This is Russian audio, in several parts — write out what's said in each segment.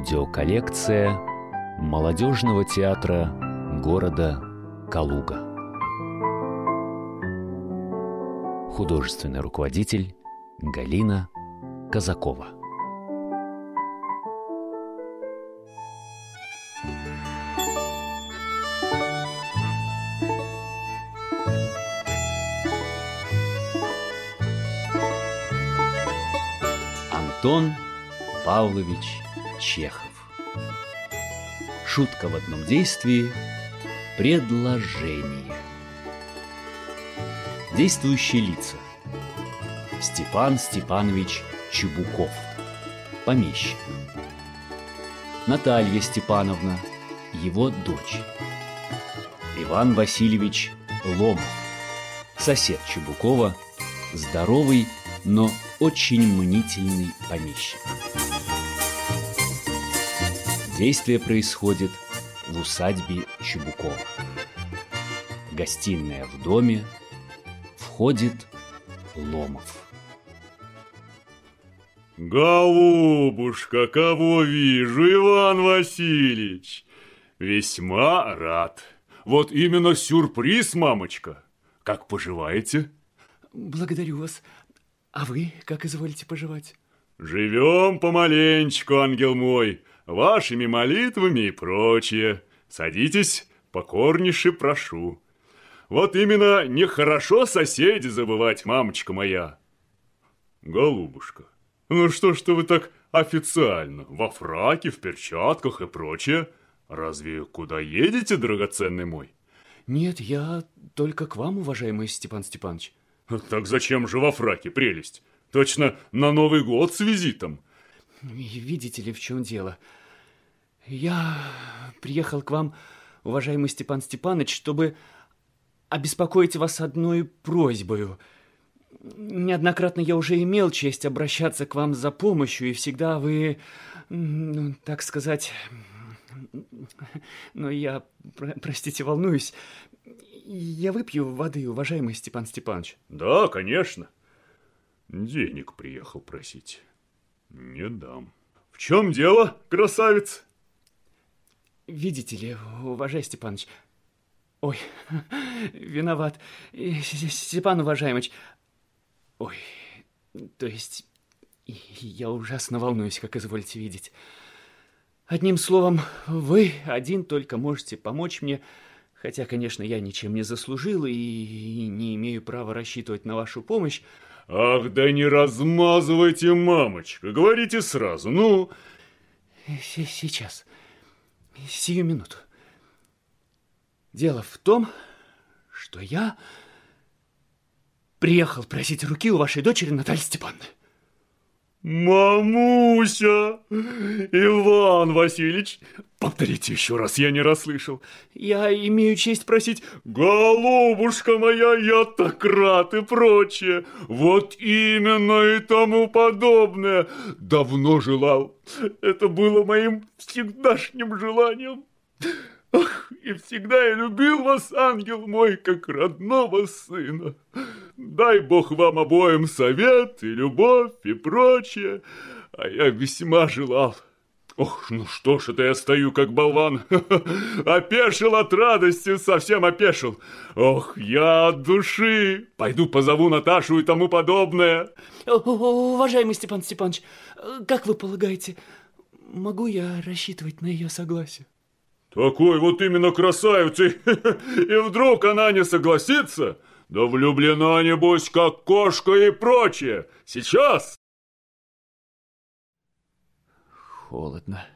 Аудиоколлекция молодежного театра города Калуга. Художественный руководитель Галина Казакова. Антон Павлович Чехов. Шутка в одном действии – предложение. Действующие лица. Степан Степанович Чебуков, помещик. Наталья Степановна, его дочь. Иван Васильевич Ломов, сосед Чебукова, здоровый, но очень мнительный помещик. Действие происходит в усадьбе Чебукова. Гостиная в доме. Входит Ломов. Голубушка, кого вижу, Иван Васильевич? Весьма рад. Вот именно сюрприз, мамочка. Как поживаете? Благодарю вас. А вы как изволите поживать? Живем помаленечку, ангел мой вашими молитвами и прочее. Садитесь, покорнейше прошу. Вот именно нехорошо соседи забывать, мамочка моя. Голубушка, ну что ж вы так официально, во фраке, в перчатках и прочее? Разве куда едете, драгоценный мой? Нет, я только к вам, уважаемый Степан Степанович. Так зачем же во фраке, прелесть? Точно на Новый год с визитом. Видите ли, в чем дело? Я приехал к вам, уважаемый Степан Степанович, чтобы обеспокоить вас одной просьбой. Неоднократно я уже имел честь обращаться к вам за помощью, и всегда вы, ну, так сказать... Но я, простите, волнуюсь. Я выпью воды, уважаемый Степан Степанович. Да, конечно. Денег приехал просить. Не дам. В чем дело, красавец? Видите ли, уважаемый Степанович... Ой, виноват. Степан Уважаемыч... Ой, то есть... Я ужасно волнуюсь, как изволите видеть. Одним словом, вы один только можете помочь мне, хотя, конечно, я ничем не заслужил и не имею права рассчитывать на вашу помощь. Ах, да не размазывайте, мамочка, говорите сразу, ну... Сейчас. Сию минуту. Дело в том, что я приехал просить руки у вашей дочери Натальи Степановны. Мамуся! Иван Васильевич! Повторите еще раз, я не расслышал. Я имею честь просить... Голубушка моя, я так рад и прочее. Вот именно и тому подобное. Давно желал. Это было моим всегдашним желанием. Ах, и всегда я любил вас, ангел мой, как родного сына. Дай Бог вам обоим совет и любовь и прочее, а я весьма желал. Ох, ну что ж это я стою, как болван. Опешил от радости, совсем опешил. Ох, я от души. Пойду позову Наташу и тому подобное. Уважаемый Степан Степанович, как вы полагаете, могу я рассчитывать на ее согласие? Такой вот именно красавицей, и вдруг она не согласится? Да влюблена, небось, как кошка и прочее. Сейчас!» Холодно.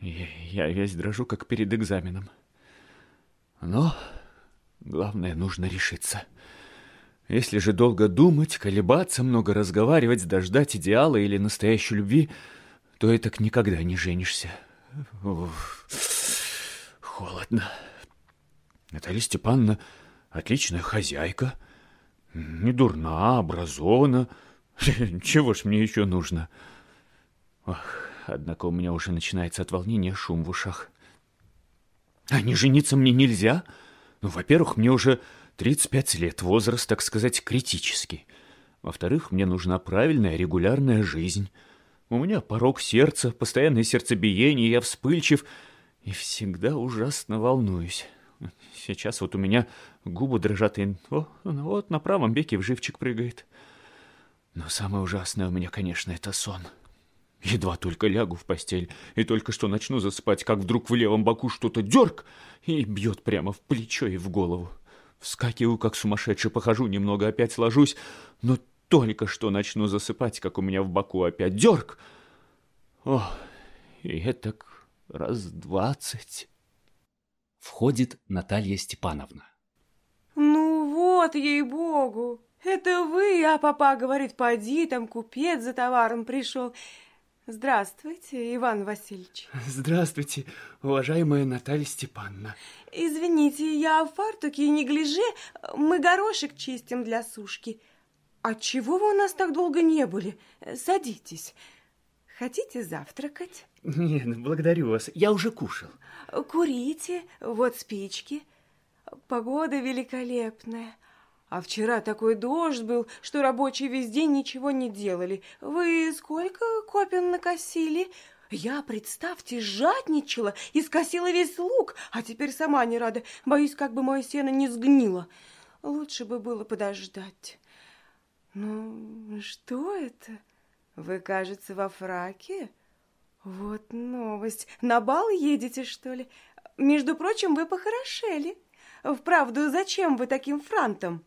Я, я весь дрожу, как перед экзаменом. Но главное, нужно решиться. Если же долго думать, колебаться, много разговаривать, дождать идеала или настоящей любви, то и так никогда не женишься. Уф, холодно. Наталья Степановна отличная хозяйка, не дурна, образована. Чего ж мне еще нужно? Ох, однако у меня уже начинается от волнения шум в ушах. А не жениться мне нельзя? Ну, во-первых, мне уже 35 лет, возраст, так сказать, критический. Во-вторых, мне нужна правильная регулярная жизнь. У меня порог сердца, постоянное сердцебиение, я вспыльчив и всегда ужасно волнуюсь. Сейчас вот у меня губы дрожат, и о, вот на правом веке вживчик прыгает. Но самое ужасное у меня, конечно, это сон. Едва только лягу в постель и только что начну засыпать, как вдруг в левом боку что-то дерг и бьет прямо в плечо и в голову. Вскакиваю, как сумасшедший, похожу немного, опять ложусь, но только что начну засыпать, как у меня в боку опять дерг. О, и это раз двадцать. Входит Наталья Степановна. Ну вот, ей-богу, это вы, а папа говорит, поди, там купец за товаром пришел. Здравствуйте, Иван Васильевич. Здравствуйте, уважаемая Наталья Степановна. Извините, я в фартуке и не гляже, мы горошек чистим для сушки. А чего вы у нас так долго не были? Садитесь. Хотите завтракать? Нет, благодарю вас, я уже кушал. Курите, вот спички. Погода великолепная. А вчера такой дождь был, что рабочие весь день ничего не делали. Вы сколько копен накосили? Я, представьте, жадничала и скосила весь лук, а теперь сама не рада. Боюсь, как бы мое сено не сгнило. Лучше бы было подождать. Ну, что это? Вы, кажется, во фраке? Вот новость. На бал едете, что ли? Между прочим, вы похорошели. Вправду, зачем вы таким франтом?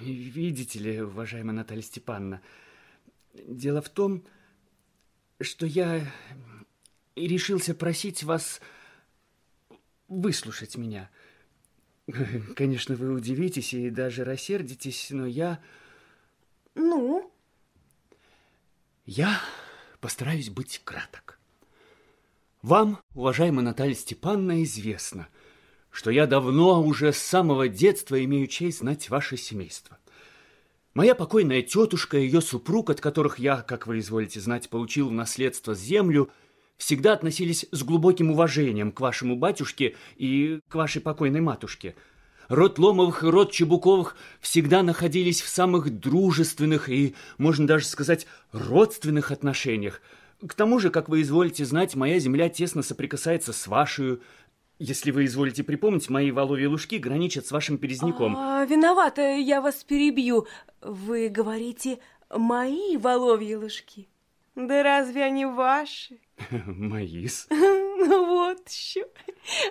Видите ли, уважаемая Наталья Степановна, дело в том, что я решился просить вас выслушать меня. Конечно, вы удивитесь и даже рассердитесь, но я... Ну? Я постараюсь быть краток. Вам, уважаемая Наталья Степановна, известно – что я давно, уже с самого детства, имею честь знать ваше семейство. Моя покойная тетушка и ее супруг, от которых я, как вы изволите знать, получил в наследство землю, всегда относились с глубоким уважением к вашему батюшке и к вашей покойной матушке. Род Ломовых и род Чебуковых всегда находились в самых дружественных и, можно даже сказать, родственных отношениях. К тому же, как вы изволите знать, моя земля тесно соприкасается с вашей, если вы изволите припомнить, мои воловьи лужки граничат с вашим перезняком. А, виновата, я вас перебью. Вы говорите, мои воловьи лужки? Да разве они ваши? Мои-с. Ну вот еще.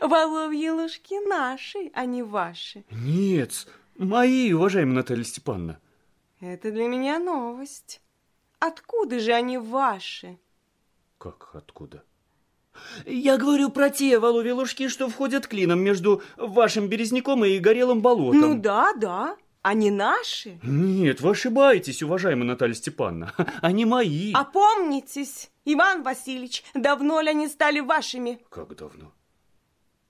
Воловьи лужки наши, а не ваши. Нет, мои, уважаемая Наталья Степановна. Это для меня новость. Откуда же они ваши? Как откуда? Я говорю про те воловьи ложки, что входят клином между вашим березняком и горелым болотом. Ну да, да. Они наши? Нет, вы ошибаетесь, уважаемая Наталья Степановна. Они мои. Опомнитесь, Иван Васильевич, давно ли они стали вашими? Как давно?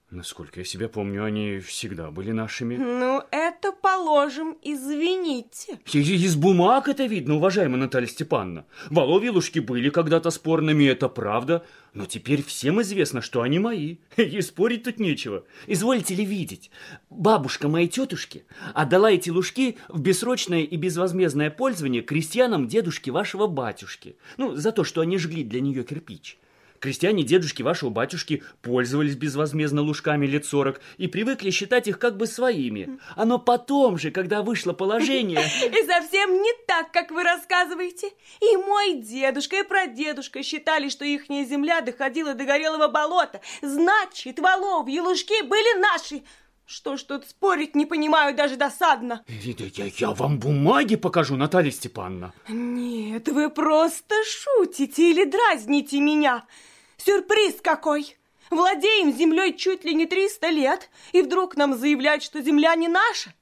Насколько я себя помню, они всегда были нашими. Ну, это положим, извините. Из бумаг это видно, уважаемая Наталья Степановна. Воловьи лужки были когда-то спорными, это правда. Но теперь всем известно, что они мои. И спорить тут нечего. Изволите ли видеть? Бабушка моей тетушки отдала эти лужки в бессрочное и безвозмездное пользование крестьянам дедушки вашего батюшки. Ну, за то, что они жгли для нее кирпич. Крестьяне дедушки вашего батюшки пользовались безвозмездно лужками лет сорок и привыкли считать их как бы своими. А но потом же, когда вышло положение... И совсем не так, как вы рассказываете. И мой дедушка, и прадедушка считали, что ихняя земля доходила до горелого болота. Значит, воловьи лужки были наши. Что ж тут спорить, не понимаю, даже досадно. Я, я вам бумаги покажу, Наталья Степановна. Нет, вы просто шутите или дразните меня. Сюрприз какой! Владеем землей чуть ли не 300 лет, и вдруг нам заявляют, что земля не наша.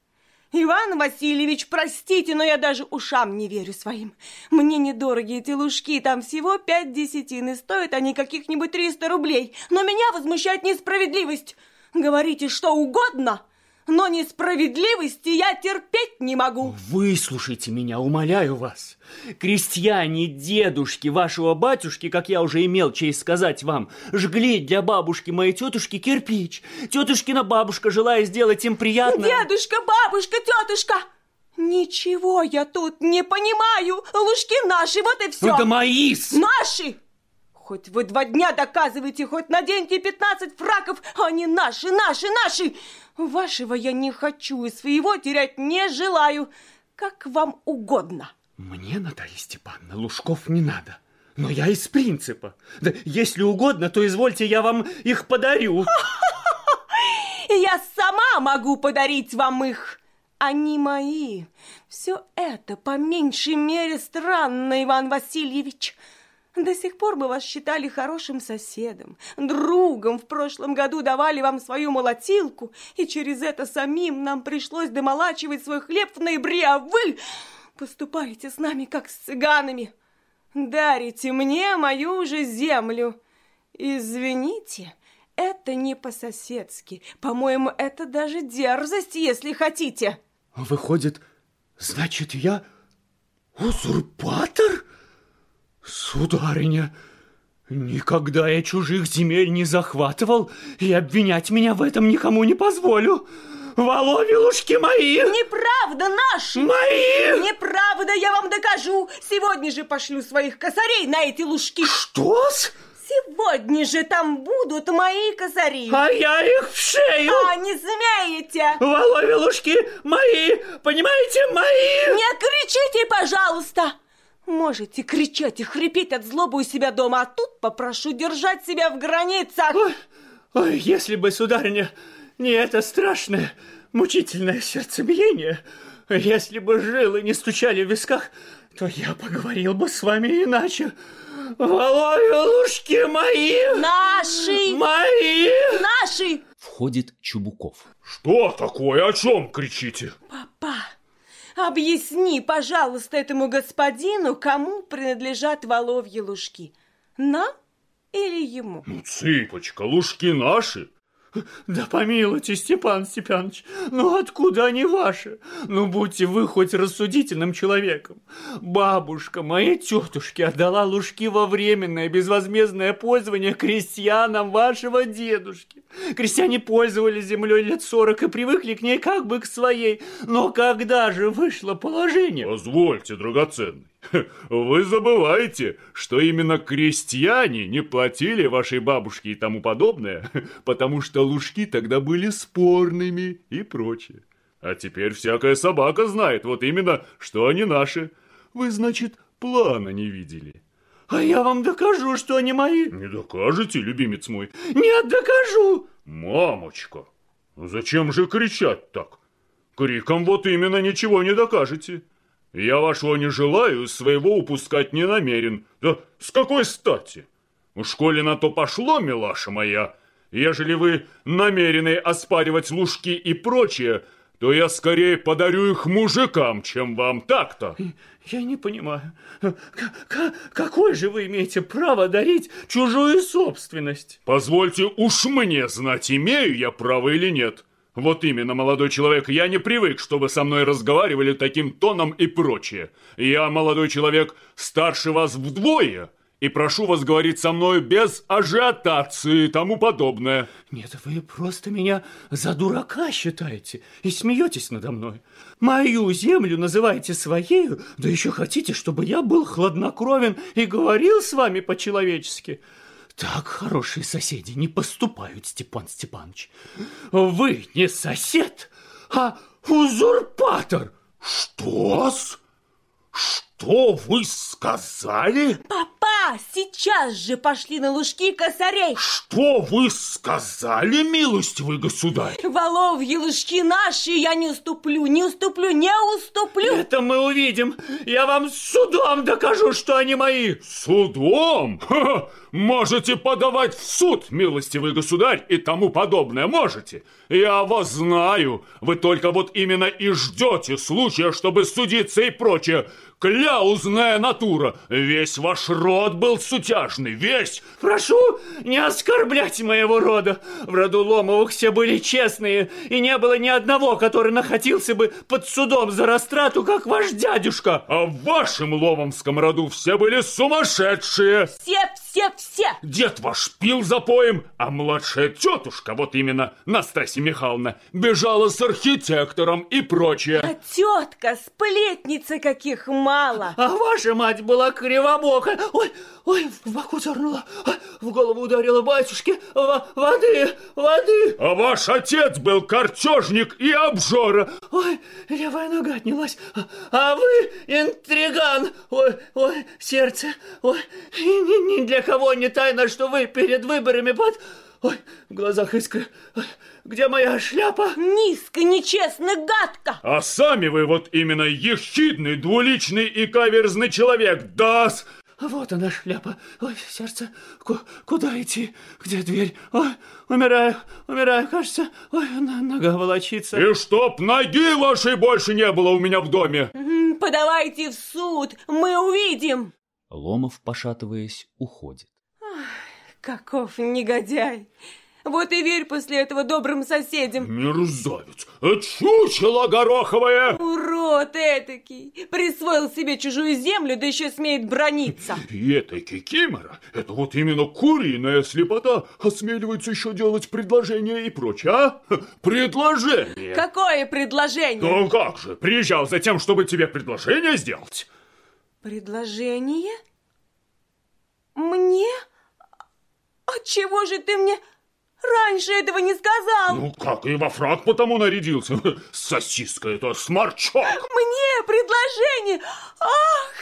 Иван Васильевич, простите, но я даже ушам не верю своим. Мне недорогие эти лужки, там всего пять десятин, и стоят они каких-нибудь 300 рублей. Но меня возмущает несправедливость. Говорите что угодно, но несправедливости я терпеть не могу. Выслушайте меня, умоляю вас. Крестьяне, дедушки вашего батюшки, как я уже имел честь сказать вам, жгли для бабушки моей тетушки кирпич. Тетушкина бабушка, желая сделать им приятно... Дедушка, бабушка, тетушка! Ничего я тут не понимаю. Ложки наши, вот и все. Да мои Наши! Хоть вы два дня доказываете, хоть наденьте 15 фраков, они наши, наши, наши. Вашего я не хочу и своего терять не желаю. Как вам угодно. Мне, Наталья Степановна, Лужков не надо. Но я из принципа. Да если угодно, то извольте, я вам их подарю. Я сама могу подарить вам их. Они мои. Все это по меньшей мере странно, Иван Васильевич. До сих пор мы вас считали хорошим соседом, другом. В прошлом году давали вам свою молотилку, и через это самим нам пришлось домолачивать свой хлеб в ноябре, а вы поступаете с нами, как с цыганами. Дарите мне мою же землю. Извините, это не по-соседски. По-моему, это даже дерзость, если хотите. Выходит, значит, я узурпатор? Сударыня, никогда я чужих земель не захватывал, и обвинять меня в этом никому не позволю. Воловилушки мои! Неправда наши! Мои! Неправда, я вам докажу. Сегодня же пошлю своих косарей на эти лужки. Что-с? Сегодня же там будут мои косари. А я их в шею! А, не смеете! Воловилушки мои, понимаете, мои! Не кричите, пожалуйста! Можете кричать и хрипеть от злобы у себя дома, а тут попрошу держать себя в границах. Ой, ой если бы, сударыня, не это страшное, мучительное сердцебиение, если бы жилы не стучали в висках, то я поговорил бы с вами иначе. Воловилушки мои! Наши! Мои! Наши! Входит Чубуков. Что такое? О чем кричите? Папа, объясни, пожалуйста, этому господину, кому принадлежат воловьи лужки. Нам или ему? Ну, цыпочка, лужки наши. Да помилуйте, Степан Степанович, ну откуда они ваши? Ну будьте вы хоть рассудительным человеком. Бабушка моей тетушки отдала лужки во временное безвозмездное пользование крестьянам вашего дедушки. Крестьяне пользовались землей лет сорок и привыкли к ней как бы к своей. Но когда же вышло положение? Позвольте, драгоценный. Вы забываете, что именно крестьяне не платили вашей бабушке и тому подобное, потому что лужки тогда были спорными и прочее. А теперь всякая собака знает вот именно, что они наши. Вы, значит, плана не видели. А я вам докажу, что они мои. Не докажете, любимец мой? Нет, докажу. Мамочка, зачем же кричать так? Криком вот именно ничего не докажете. Я вашего не желаю, своего упускать не намерен. Да с какой стати? В школе на то пошло, милаша моя. Ежели вы намерены оспаривать лужки и прочее, то я скорее подарю их мужикам, чем вам так-то. Я не понимаю, какое же вы имеете право дарить чужую собственность? Позвольте уж мне знать, имею я право или нет. Вот именно, молодой человек, я не привык, чтобы со мной разговаривали таким тоном и прочее. Я, молодой человек, старше вас вдвое, и прошу вас говорить со мной без ажиотации и тому подобное. Нет, вы просто меня за дурака считаете и смеетесь надо мной. Мою землю называете своею, да еще хотите, чтобы я был хладнокровен и говорил с вами по-человечески. Так хорошие соседи не поступают, Степан Степанович. Вы не сосед, а узурпатор. Что-с? Что вы сказали? Папа, сейчас же пошли на лужки косарей. Что вы сказали, милостивый государь? Воловьи лужки наши, я не уступлю, не уступлю, не уступлю. Это мы увидим. Я вам судом докажу, что они мои. Судом? Ха -ха. Можете подавать в суд, милостивый государь, и тому подобное. Можете. Я вас знаю. Вы только вот именно и ждете случая, чтобы судиться и прочее. Кляузная натура. Весь ваш род был сутяжный, весь. Прошу не оскорблять моего рода. В роду Ломовых все были честные, и не было ни одного, который находился бы под судом за растрату, как ваш дядюшка. А в вашем Ломовском роду все были сумасшедшие. Все, все, все. Дед ваш пил за поем, а младшая тетушка, вот именно Настасья Михайловна, бежала с архитектором и прочее. А тетка, сплетница каких мало. А ваша мать была кривобокая. Ой, ой, в боку дернула, в голову ударила батюшке. Во- Воды, воды. А ваш отец был картежник и обжора. Ой, левая нога отнялась. А- вы интриган. Ой, ой, сердце. Ой, ни, ни для кого не тайно, что вы перед выборами под... Ой, в глазах искры. Ой, где моя шляпа? Низко, нечестно, гадко. А сами вы вот именно ехидный, двуличный и каверзный человек, да-с. Вот она шляпа. Ой, сердце. Ку- куда идти? Где дверь? Ой, умираю, умираю, кажется. Ой, нога волочится. И чтоб ноги вашей больше не было у меня в доме. Подавайте в суд, мы увидим. Ломов, пошатываясь, уходит. Каков негодяй. Вот и верь после этого добрым соседям. Мерзавец, чучело гороховое. Урод этакий. Присвоил себе чужую землю, да еще смеет брониться. И эта кикимора, это вот именно куриная слепота, осмеливается еще делать предложения и прочее, а? Предложение. Какое предложение? Ну как же, приезжал за тем, чтобы тебе предложение сделать. Предложение? Мне? Отчего же ты мне раньше этого не сказал? Ну как, и во фраг потому нарядился. Сосиска это, сморчок. Мне предложение! Ах!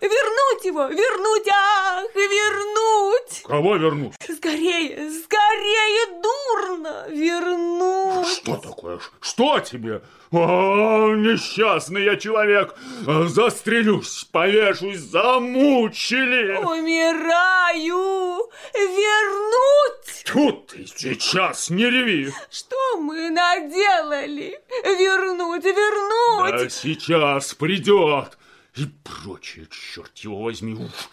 Вернуть его! Вернуть! Ах! Вернуть! Кого вернуть? Скорее! Скорее! Дурно! Вернуть! Что такое? Что тебе? О, несчастный я человек. Застрелюсь, повешусь, замучили. Умираю! Вернуть! Тут ты сейчас не реви. Что мы наделали? Вернуть! Вернуть! Да сейчас придет. И прочее, черт его возьми. Уф.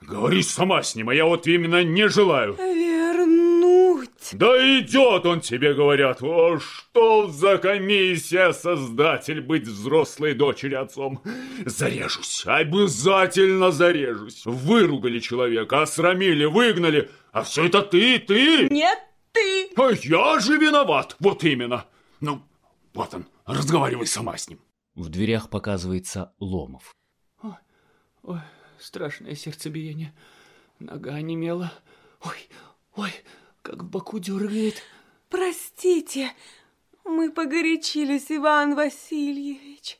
Говори сама с ним, а я вот именно не желаю. Вернуть! Да идет он тебе, говорят. О, что за комиссия, создатель, быть взрослой дочери отцом. Зарежусь, обязательно зарежусь. Выругали человека, осрамили, выгнали. А все это ты, ты. Нет, ты! А я же виноват, вот именно. Ну, вот он, разговаривай сама с ним. В дверях показывается Ломов. Ой, страшное сердцебиение. Нога онемела. Ой, ой, как в боку дергает. Простите, мы погорячились, Иван Васильевич.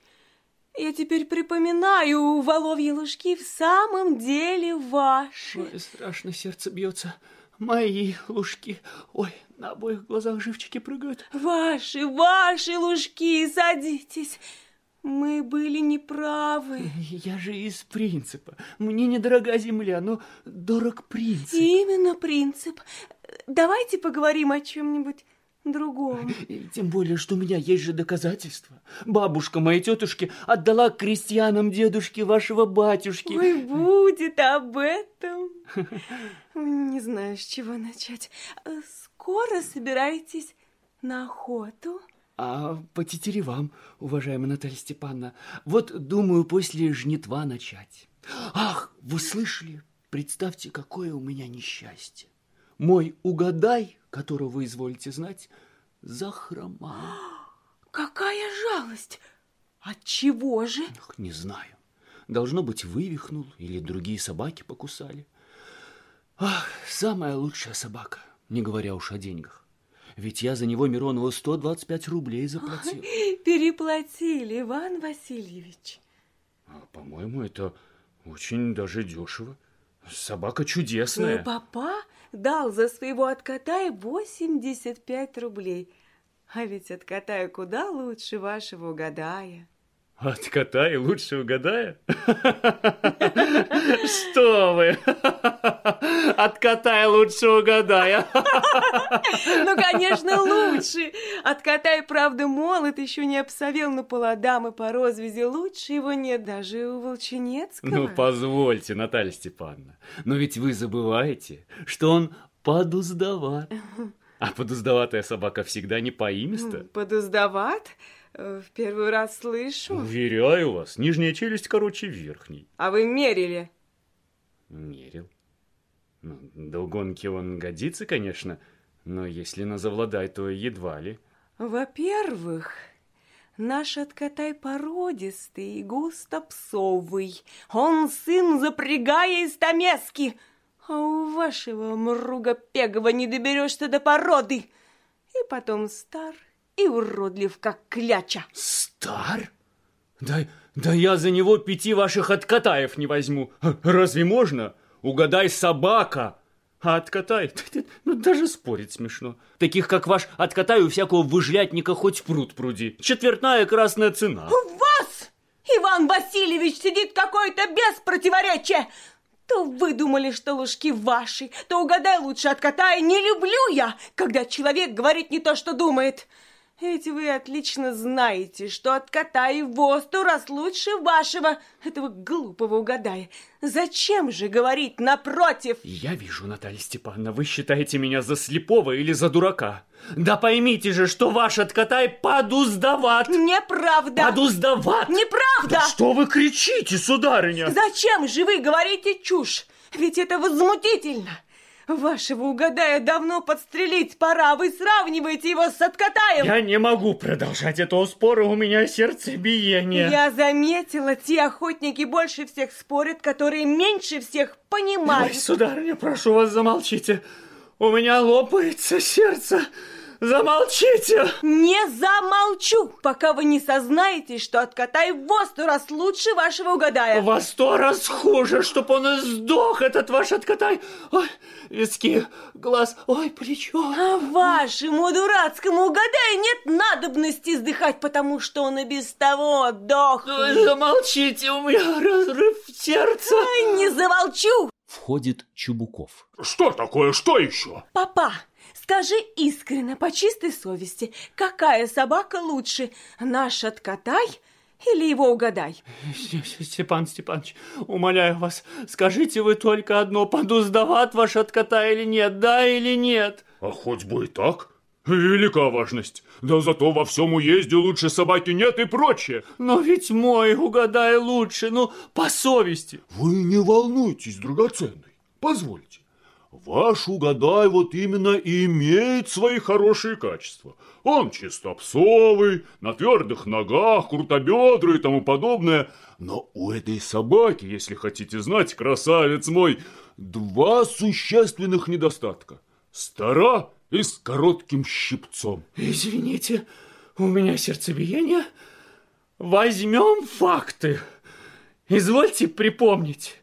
Я теперь припоминаю, воловьи лужки в самом деле ваши. Ой, страшно сердце бьется. Мои лужки. Ой, на обоих глазах живчики прыгают. Ваши, ваши лужки, садитесь. Мы были неправы. Я же из принципа. Мне недорога земля, но дорог принцип. Именно принцип. Давайте поговорим о чем-нибудь другом. Тем более, что у меня есть же доказательства. Бабушка моей тетушки отдала крестьянам дедушки вашего батюшки. Ой, будет об этом. Не знаю, с чего начать. Скоро собираетесь на охоту? А по тетеревам, уважаемая Наталья Степановна, вот думаю после жнитва начать. Ах, вы слышали? Представьте, какое у меня несчастье. Мой угадай, которого вы изволите знать, захромал. Какая жалость! От чего же? Ах, не знаю. Должно быть, вывихнул или другие собаки покусали. Ах, самая лучшая собака, не говоря уж о деньгах. Ведь я за него Миронову 125 рублей заплатил. Переплатили, Иван Васильевич. А, по-моему, это очень даже дешево. Собака Ну, чудесная. папа дал за своего откатая 85 рублей. А ведь откатая куда лучше вашего угадая. От кота и лучше угадая? Что вы? От кота и лучше угадая. Ну, конечно, лучше. Откатай, правда, молод, еще не обсовел, но по ладам и по розвязи лучше его нет даже у Волчинецкого. Ну, позвольте, Наталья Степановна, но ведь вы забываете, что он подуздоват. А подуздоватая собака всегда не поимиста. Подуздават? Э, В первый раз слышу. Уверяю вас, нижняя челюсть короче верхней. А вы мерили? Мерил. Ну, до гонки он годится, конечно, но если на завладай, то едва ли. Во-первых, наш откатай породистый и густопсовый. Он сын запрягая из Томески. А у вашего мругопегого не доберешься до породы. И потом стар и уродлив, как кляча. Стар? Да, да я за него пяти ваших откатаев не возьму. Разве можно? Угадай, собака. А откатай, ну даже спорить смешно. Таких, как ваш, откатай у всякого выжлятника хоть пруд пруди. Четвертная красная цена. У вас, Иван Васильевич, сидит какой-то без противоречия. То вы думали, что ложки ваши, то угадай лучше откатай. Не люблю я, когда человек говорит не то, что думает. Ведь вы отлично знаете, что от кота и в сто раз лучше вашего, этого глупого угадая. Зачем же говорить напротив? Я вижу, Наталья Степановна, вы считаете меня за слепого или за дурака. Да поймите же, что ваш откатай подуздават. Неправда. Подуздават. Неправда. Да что вы кричите, сударыня? Зачем же вы говорите чушь? Ведь это возмутительно. Вашего угадая давно подстрелить пора. Вы сравниваете его с Откатаем. Я не могу продолжать этого спора, у меня сердцебиение. Я заметила, те охотники больше всех спорят, которые меньше всех понимают. Ой, сударыня, прошу вас, замолчите. У меня лопается сердце. Замолчите! Не замолчу, пока вы не сознаете, что откатай во сто раз лучше вашего угадая. Во сто раз хуже, чтоб он и сдох, этот ваш откатай. Ой, виски, глаз, ой, плечо. А вашему дурацкому угадая нет надобности сдыхать, потому что он и без того дохлый. Ой, замолчите, у меня разрыв сердца. Ой, не замолчу. Входит Чубуков. Что такое? Что еще? Папа, Скажи искренне, по чистой совести, какая собака лучше, наш откатай или его угадай? Степан Степанович, умоляю вас, скажите вы только одно, подуздават ваш откатай или нет, да или нет? А хоть бы и так. Велика важность. Да зато во всем уезде лучше собаки нет и прочее. Но ведь мой угадай лучше, ну, по совести. Вы не волнуйтесь, драгоценный. Позвольте. Ваш угадай вот именно имеет свои хорошие качества. Он чистопсовый, на твердых ногах, крутобедрый и тому подобное. Но у этой собаки, если хотите знать, красавец мой, два существенных недостатка. Стара и с коротким щипцом. Извините, у меня сердцебиение. Возьмем факты. Извольте припомнить,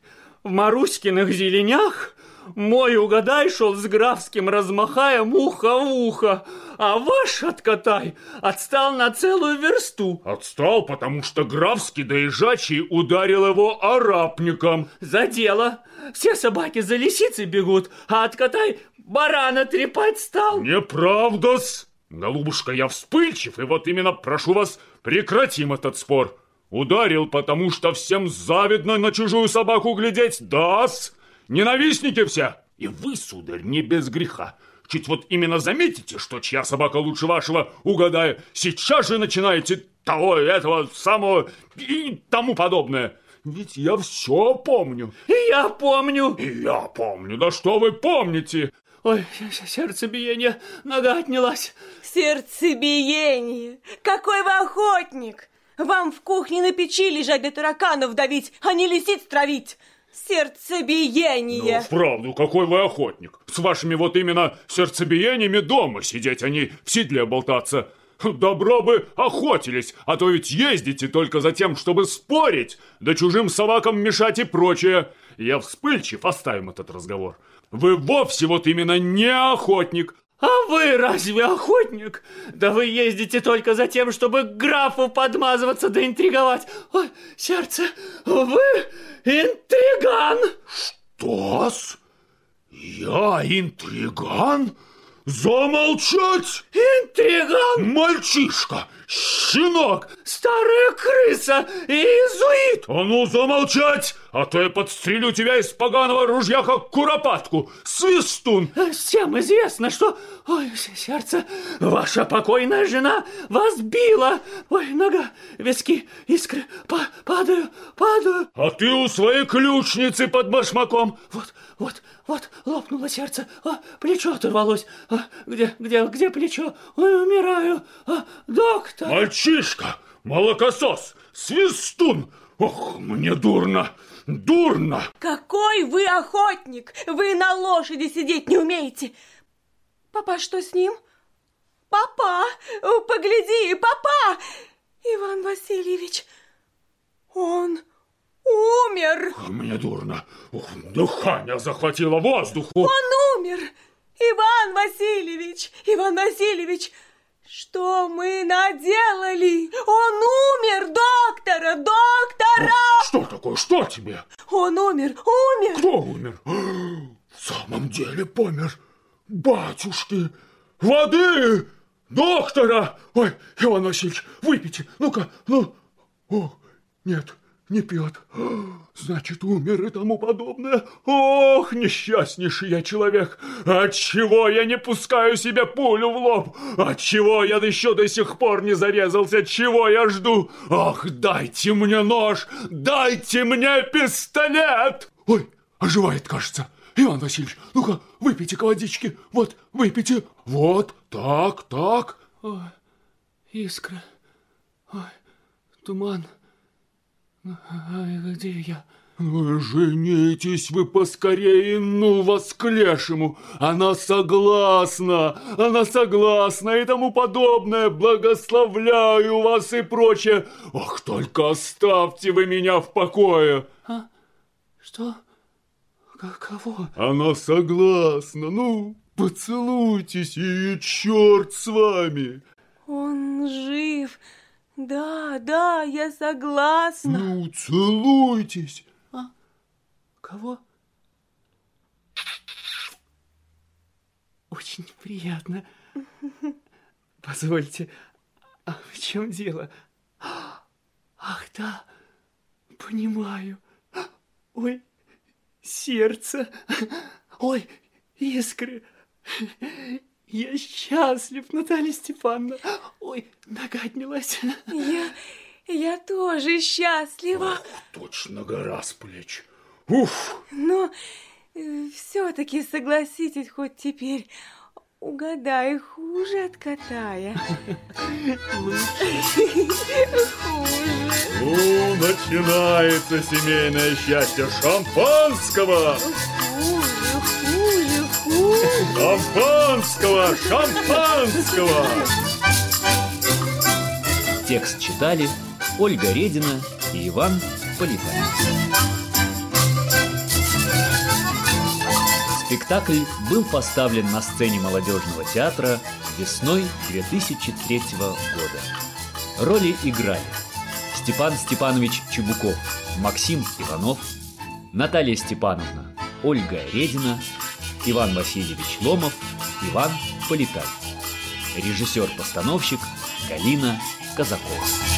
в Маруськиных зеленях мой угадай шел с графским размахаем ухо в ухо, а ваш откатай отстал на целую версту. Отстал, потому что графский доезжачий ударил его арапником. За дело. Все собаки за лисицей бегут, а откатай барана трепать стал. Неправда-с. Голубушка, я вспыльчив, и вот именно прошу вас, прекратим этот спор. Ударил, потому что всем завидно на чужую собаку глядеть, да-с. Ненавистники все! И вы, сударь, не без греха. Чуть вот именно заметите, что чья собака лучше вашего, угадая, сейчас же начинаете того, этого, самого и тому подобное. Ведь я все помню. И я помню. И я помню. Да что вы помните? Ой, сердцебиение, нога отнялась. Сердцебиение? Какой вы охотник! Вам в кухне на печи лежать для тараканов давить, а не лисиц травить сердцебиение. Ну, вправду, какой вы охотник. С вашими вот именно сердцебиениями дома сидеть, а не в седле болтаться. Добро бы охотились, а то ведь ездите только за тем, чтобы спорить, да чужим собакам мешать и прочее. Я вспыльчив, оставим этот разговор. Вы вовсе вот именно не охотник, а вы разве охотник? Да вы ездите только за тем, чтобы графу подмазываться да интриговать. Ой, сердце, вы интриган. Что-с? Я интриган? Замолчать! Интриган! Мальчишка! Щенок! Старая крыса! Иезуит! А ну замолчать! а то я подстрелю тебя из поганого ружья, как куропатку. Свистун! Всем известно, что... Ой, сердце, ваша покойная жена вас била. Ой, нога, виски, искры, па падаю, падаю. А ты у своей ключницы под башмаком. Вот, вот, вот, лопнуло сердце, а, плечо оторвалось. А, где, где, где плечо? Ой, умираю. А, доктор. Мальчишка, молокосос, свистун. Ох, мне дурно, дурно. Какой вы охотник! Вы на лошади сидеть не умеете. Папа, что с ним? Папа, погляди, папа! Иван Васильевич, он умер. Мне дурно. Дыхание захватило воздуху. Он умер. Иван Васильевич, Иван Васильевич, что мы наделали? Он умер, доктора, доктора! Что такое? Что тебе? Он умер, умер. Кто умер? В самом деле помер. Батюшки, воды, доктора. Ой, Иван Васильевич, выпейте. Ну-ка, ну. О, нет, не пьет. Значит, умер и тому подобное. Ох, несчастнейший я человек. Отчего я не пускаю себе пулю в лоб? Отчего я еще до сих пор не зарезался? Чего я жду? Ах, дайте мне нож, дайте мне пистолет. Ой, оживает, кажется. Иван Васильевич, ну-ка, выпейте-ка водички. Вот, выпейте. Вот, так, так. Ой, искра. Ой, туман. Где я? Ну, женитесь вы поскорее, ну вас к лешему. Она согласна, она согласна и тому подобное. Благословляю вас и прочее. Ах, только оставьте вы меня в покое. А? Что? Кого? Она согласна, ну, поцелуйтесь и черт с вами. Он жив. Да, да, я согласна. Ну, целуйтесь. А? Кого? Очень приятно. Позвольте, а в чем дело? Ах, да, понимаю. Ой, сердце. Ой, искры. Я счастлив, Наталья Степановна. Ой, нога отнялась. Я, я тоже счастлива. Ах, точно гора с плеч. Уф! Но э, все-таки согласитесь хоть теперь, угадай, хуже от Катая. Хуже. Ну, начинается семейное счастье шампанского! Хуже, Шампанского! Шампанского! Текст читали Ольга Редина и Иван Политай. Спектакль был поставлен на сцене молодежного театра весной 2003 года. Роли играли Степан Степанович Чебуков, Максим Иванов, Наталья Степановна, Ольга Редина, Иван Васильевич Ломов, Иван Политай. Режиссер-постановщик Галина Казакова.